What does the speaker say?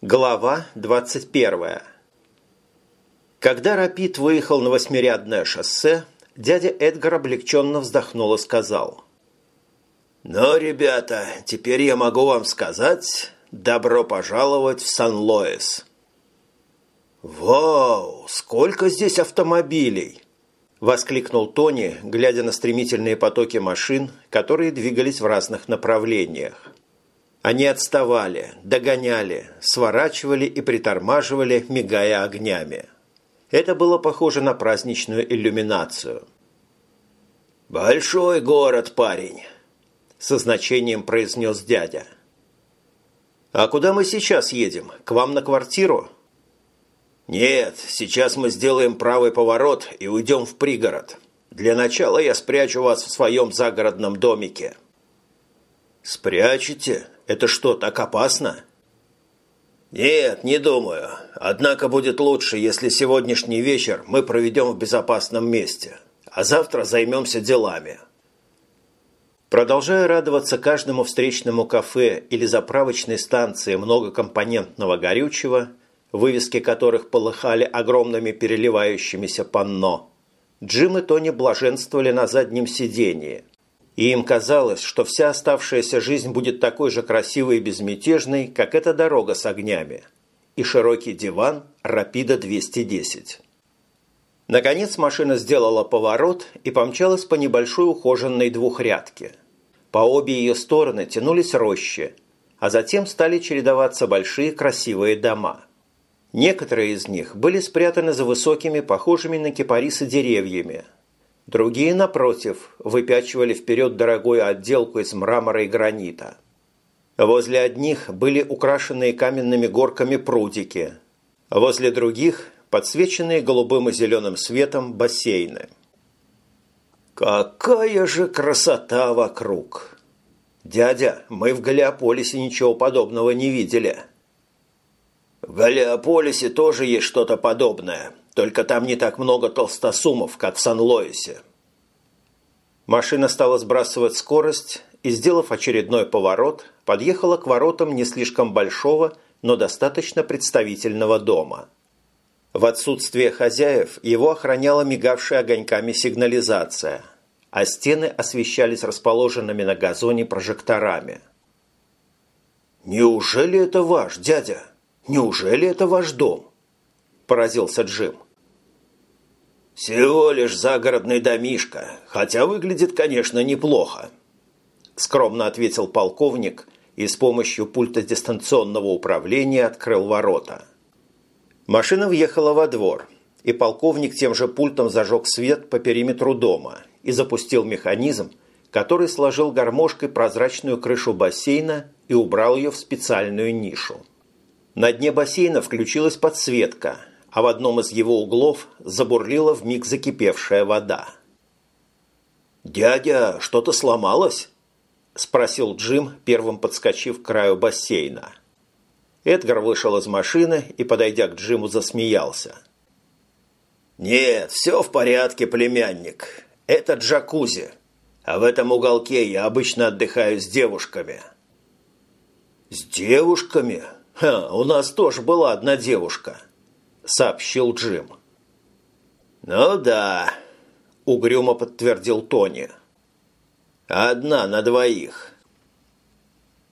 Глава 21. Когда Рапид выехал на восьмирядное шоссе, дядя Эдгар облегченно вздохнул и сказал. «Ну, ребята, теперь я могу вам сказать, добро пожаловать в Сан-Лоис». «Вау, сколько здесь автомобилей!» – воскликнул Тони, глядя на стремительные потоки машин, которые двигались в разных направлениях. Они отставали, догоняли, сворачивали и притормаживали, мигая огнями. Это было похоже на праздничную иллюминацию. «Большой город, парень!» – со значением произнес дядя. «А куда мы сейчас едем? К вам на квартиру?» «Нет, сейчас мы сделаем правый поворот и уйдем в пригород. Для начала я спрячу вас в своем загородном домике». «Спрячете? Это что, так опасно?» «Нет, не думаю. Однако будет лучше, если сегодняшний вечер мы проведем в безопасном месте, а завтра займемся делами». Продолжая радоваться каждому встречному кафе или заправочной станции многокомпонентного горючего, вывески которых полыхали огромными переливающимися панно. Джим и Тони блаженствовали на заднем сидении. И им казалось, что вся оставшаяся жизнь будет такой же красивой и безмятежной, как эта дорога с огнями. И широкий диван «Рапида 210». Наконец машина сделала поворот и помчалась по небольшой ухоженной двухрядке. По обе ее стороны тянулись рощи, а затем стали чередоваться большие красивые дома – Некоторые из них были спрятаны за высокими, похожими на кипарисы деревьями. Другие, напротив, выпячивали вперед дорогую отделку из мрамора и гранита. Возле одних были украшенные каменными горками прудики, возле других – подсвеченные голубым и зеленым светом бассейны. «Какая же красота вокруг!» «Дядя, мы в Галиополисе ничего подобного не видели». В Галиополисе тоже есть что-то подобное, только там не так много толстосумов, как в Сан-Лоисе. Машина стала сбрасывать скорость и, сделав очередной поворот, подъехала к воротам не слишком большого, но достаточно представительного дома. В отсутствие хозяев его охраняла мигавшая огоньками сигнализация, а стены освещались расположенными на газоне прожекторами. «Неужели это ваш, дядя?» Неужели это ваш дом?» – поразился Джим. «Всего лишь загородный домишко, хотя выглядит, конечно, неплохо», – скромно ответил полковник и с помощью пульта дистанционного управления открыл ворота. Машина въехала во двор, и полковник тем же пультом зажег свет по периметру дома и запустил механизм, который сложил гармошкой прозрачную крышу бассейна и убрал ее в специальную нишу. На дне бассейна включилась подсветка, а в одном из его углов забурлила вмиг закипевшая вода. «Дядя, что-то сломалось?» – спросил Джим, первым подскочив к краю бассейна. Эдгар вышел из машины и, подойдя к Джиму, засмеялся. «Нет, все в порядке, племянник. Это джакузи. А в этом уголке я обычно отдыхаю с девушками». «С девушками?» «Ха, у нас тоже была одна девушка», – сообщил Джим. «Ну да», – угрюмо подтвердил Тони. «Одна на двоих.